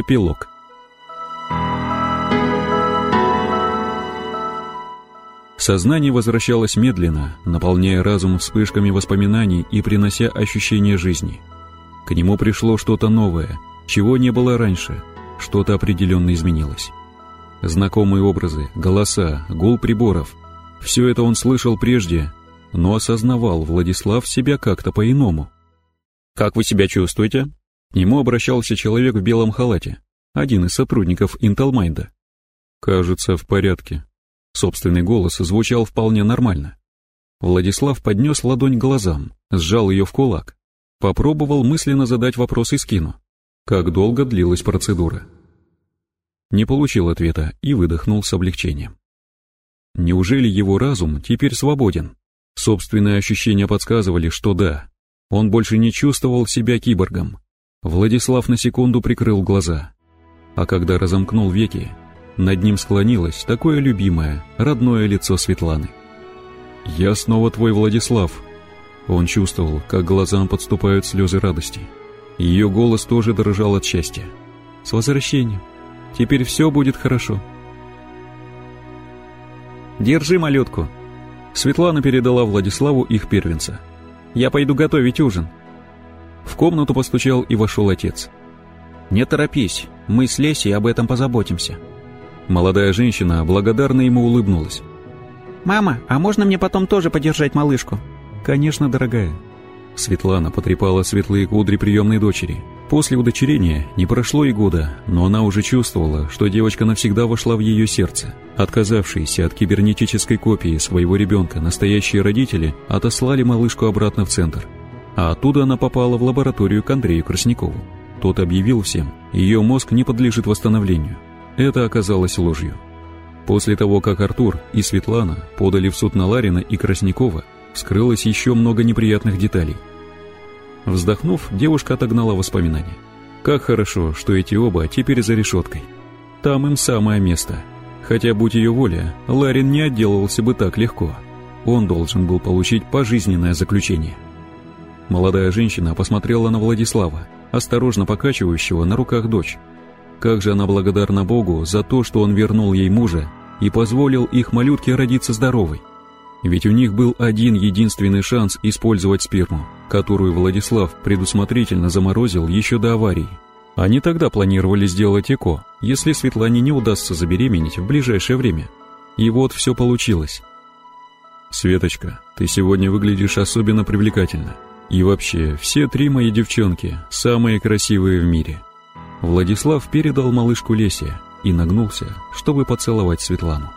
Эпилог Сознание возвращалось медленно, наполняя разум вспышками воспоминаний и принося ощущение жизни. К нему пришло что-то новое, чего не было раньше, что-то определенно изменилось. Знакомые образы, голоса, гул приборов — все это он слышал прежде, но осознавал Владислав себя как-то по-иному. «Как вы себя чувствуете?» К нему обращался человек в белом халате, один из сотрудников Интелмайнда. «Кажется, в порядке», Собственный голос звучал вполне нормально. Владислав поднес ладонь к глазам, сжал ее в кулак. Попробовал мысленно задать вопрос и скину. Как долго длилась процедура? Не получил ответа и выдохнул с облегчением. Неужели его разум теперь свободен? Собственные ощущения подсказывали, что да. Он больше не чувствовал себя киборгом. Владислав на секунду прикрыл глаза. А когда разомкнул веки, над ним склонилось такое любимое, родное лицо Светланы. «Я снова твой Владислав». Он чувствовал, как глазам подступают слезы радости. Ее голос тоже дрожал от счастья. «С возвращением. Теперь все будет хорошо». «Держи малютку». Светлана передала Владиславу их первенца. «Я пойду готовить ужин». В комнату постучал и вошел отец. «Не торопись, мы с Лесей об этом позаботимся». Молодая женщина благодарно ему улыбнулась. «Мама, а можно мне потом тоже подержать малышку?» «Конечно, дорогая». Светлана потрепала светлые кудри приемной дочери. После удочерения не прошло и года, но она уже чувствовала, что девочка навсегда вошла в ее сердце. Отказавшиеся от кибернетической копии своего ребенка настоящие родители отослали малышку обратно в центр. А оттуда она попала в лабораторию к Андрею Красникову. Тот объявил всем, ее мозг не подлежит восстановлению. Это оказалось ложью. После того, как Артур и Светлана подали в суд на Ларина и Краснякова, вскрылось еще много неприятных деталей. Вздохнув, девушка отогнала воспоминания. Как хорошо, что эти оба теперь за решеткой. Там им самое место. Хотя, будь ее воля, Ларин не отделывался бы так легко. Он должен был получить пожизненное заключение. Молодая женщина посмотрела на Владислава, осторожно покачивающего на руках дочь, как же она благодарна Богу за то, что он вернул ей мужа и позволил их малютке родиться здоровой. Ведь у них был один единственный шанс использовать сперму, которую Владислав предусмотрительно заморозил еще до аварии. Они тогда планировали сделать ЭКО, если Светлане не удастся забеременеть в ближайшее время. И вот все получилось. «Светочка, ты сегодня выглядишь особенно привлекательно. И вообще, все три мои девчонки самые красивые в мире». Владислав передал малышку Лесе и нагнулся, чтобы поцеловать Светлану.